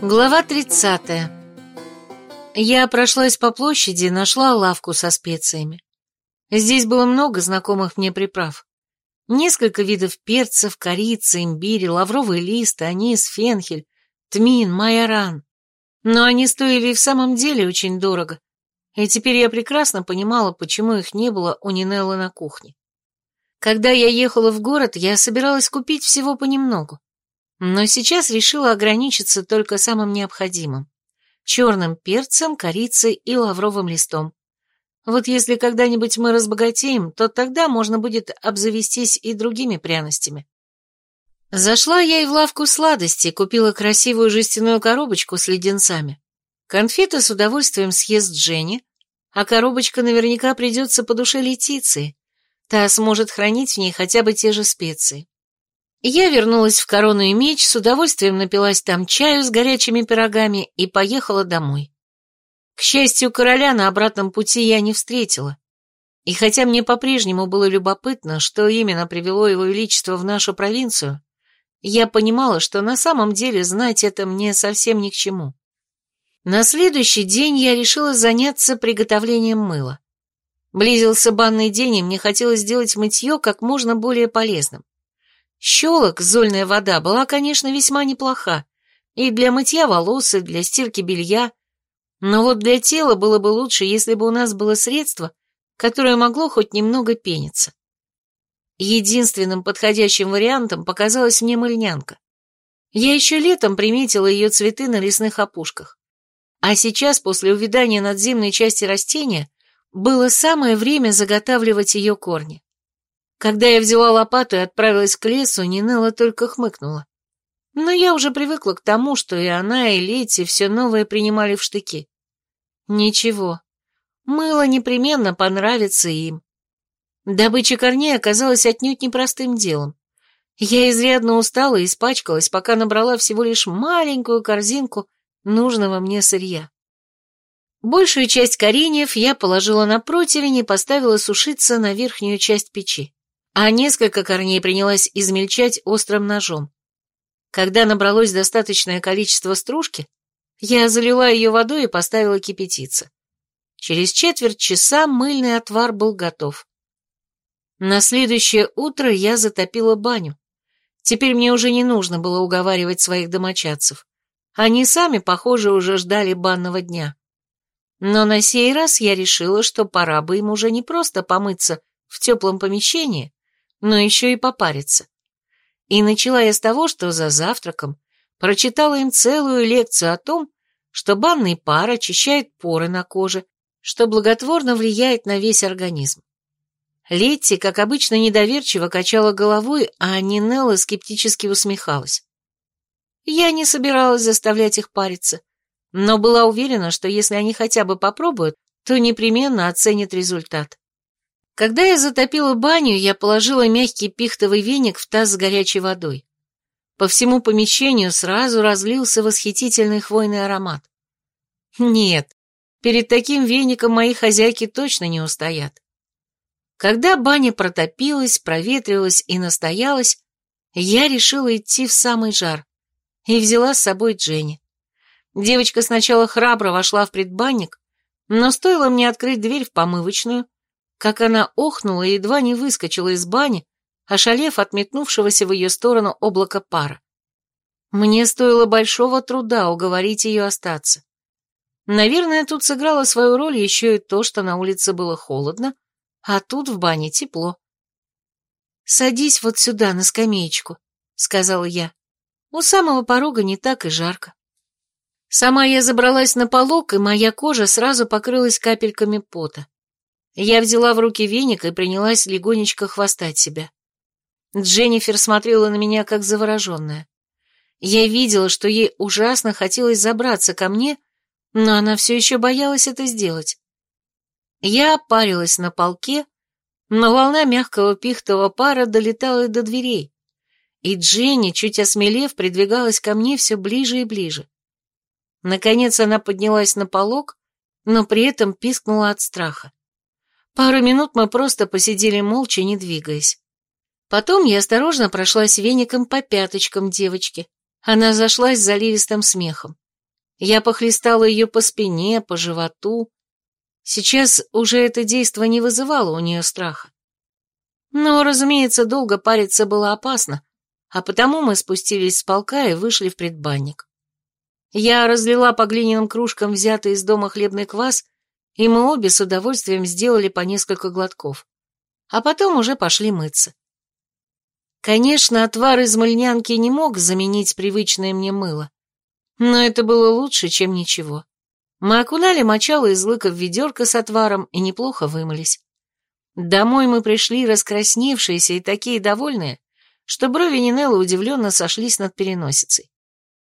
Глава 30. Я прошлась по площади и нашла лавку со специями. Здесь было много знакомых мне приправ. Несколько видов перцев, корицы, имбирь, лавровый лист, анис, фенхель, тмин, майоран. Но они стоили в самом деле очень дорого, и теперь я прекрасно понимала, почему их не было у Нинеллы на кухне. Когда я ехала в город, я собиралась купить всего понемногу но сейчас решила ограничиться только самым необходимым – черным перцем, корицей и лавровым листом. Вот если когда-нибудь мы разбогатеем, то тогда можно будет обзавестись и другими пряностями. Зашла я и в лавку сладостей, купила красивую жестяную коробочку с леденцами. Конфеты с удовольствием съест Дженни, а коробочка наверняка придется по душе Летиции. Та сможет хранить в ней хотя бы те же специи. Я вернулась в корону и меч, с удовольствием напилась там чаю с горячими пирогами и поехала домой. К счастью, короля на обратном пути я не встретила. И хотя мне по-прежнему было любопытно, что именно привело его величество в нашу провинцию, я понимала, что на самом деле знать это мне совсем ни к чему. На следующий день я решила заняться приготовлением мыла. Близился банный день, и мне хотелось сделать мытье как можно более полезным. Щелок, зольная вода, была, конечно, весьма неплоха. И для мытья волос, и для стирки белья. Но вот для тела было бы лучше, если бы у нас было средство, которое могло хоть немного пениться. Единственным подходящим вариантом показалась мне мыльнянка. Я еще летом приметила ее цветы на лесных опушках. А сейчас, после увядания надземной части растения, было самое время заготавливать ее корни. Когда я взяла лопату и отправилась к лесу, Нинелла только хмыкнула. Но я уже привыкла к тому, что и она, и Лети все новое принимали в штыки. Ничего, мыло непременно понравится им. Добыча корней оказалась отнюдь непростым делом. Я изрядно устала и испачкалась, пока набрала всего лишь маленькую корзинку нужного мне сырья. Большую часть кореньев я положила на противень и поставила сушиться на верхнюю часть печи а несколько корней принялась измельчать острым ножом. Когда набралось достаточное количество стружки, я залила ее водой и поставила кипятиться. Через четверть часа мыльный отвар был готов. На следующее утро я затопила баню. Теперь мне уже не нужно было уговаривать своих домочадцев. Они сами, похоже, уже ждали банного дня. Но на сей раз я решила, что пора бы им уже не просто помыться в теплом помещении, но еще и попариться. И начала я с того, что за завтраком прочитала им целую лекцию о том, что банный пар очищает поры на коже, что благотворно влияет на весь организм. Летти, как обычно, недоверчиво качала головой, а Нинелла скептически усмехалась. Я не собиралась заставлять их париться, но была уверена, что если они хотя бы попробуют, то непременно оценят результат. Когда я затопила баню, я положила мягкий пихтовый веник в таз с горячей водой. По всему помещению сразу разлился восхитительный хвойный аромат. Нет, перед таким веником мои хозяйки точно не устоят. Когда баня протопилась, проветрилась и настоялась, я решила идти в самый жар и взяла с собой Дженни. Девочка сначала храбро вошла в предбанник, но стоило мне открыть дверь в помывочную, как она охнула и едва не выскочила из бани, ошалев от метнувшегося в ее сторону облака пара. Мне стоило большого труда уговорить ее остаться. Наверное, тут сыграло свою роль еще и то, что на улице было холодно, а тут в бане тепло. «Садись вот сюда, на скамеечку», — сказала я. «У самого порога не так и жарко». Сама я забралась на полок, и моя кожа сразу покрылась капельками пота. Я взяла в руки веник и принялась легонечко хвостать себя. Дженнифер смотрела на меня как завороженная. Я видела, что ей ужасно хотелось забраться ко мне, но она все еще боялась это сделать. Я опарилась на полке, но волна мягкого пихтового пара долетала до дверей, и Дженни, чуть осмелев, придвигалась ко мне все ближе и ближе. Наконец она поднялась на полок, но при этом пискнула от страха. Пару минут мы просто посидели молча, не двигаясь. Потом я осторожно прошлась веником по пяточкам девочки. Она зашлась заливистым смехом. Я похлестала ее по спине, по животу. Сейчас уже это действо не вызывало у нее страха. Но, разумеется, долго париться было опасно, а потому мы спустились с полка и вышли в предбанник. Я разлила по глиняным кружкам взятый из дома хлебный квас, и мы обе с удовольствием сделали по несколько глотков. А потом уже пошли мыться. Конечно, отвар из мыльнянки не мог заменить привычное мне мыло, но это было лучше, чем ничего. Мы окунали мочало из лыка в ведерко с отваром и неплохо вымылись. Домой мы пришли раскрасневшиеся и такие довольные, что брови Нинеллы удивленно сошлись над переносицей.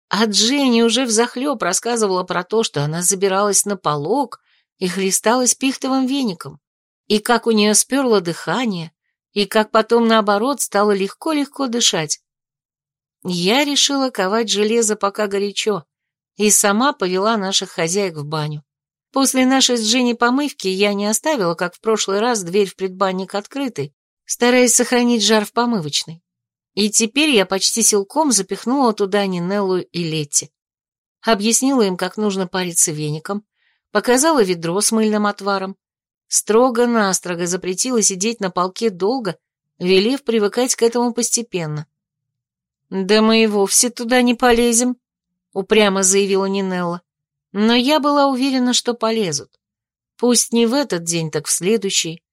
А Дженни уже взахлеб рассказывала про то, что она забиралась на полог и хлесталась пихтовым веником, и как у нее сперло дыхание, и как потом, наоборот, стало легко-легко дышать. Я решила ковать железо пока горячо, и сама повела наших хозяек в баню. После нашей с Дженни помывки я не оставила, как в прошлый раз, дверь в предбанник открытой, стараясь сохранить жар в помывочной. И теперь я почти силком запихнула туда Нинеллу и Летти. Объяснила им, как нужно париться веником, показала ведро с мыльным отваром, строго-настрого запретила сидеть на полке долго, велев привыкать к этому постепенно. «Да мы и вовсе туда не полезем», — упрямо заявила Нинелла. Но я была уверена, что полезут. Пусть не в этот день, так в следующий.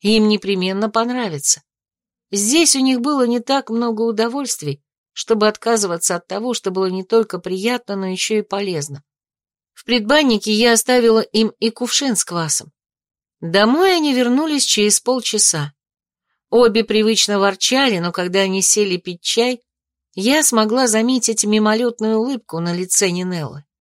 Им непременно понравится. Здесь у них было не так много удовольствий, чтобы отказываться от того, что было не только приятно, но еще и полезно. В предбаннике я оставила им и кувшин с квасом. Домой они вернулись через полчаса. Обе привычно ворчали, но когда они сели пить чай, я смогла заметить мимолетную улыбку на лице Нинеллы.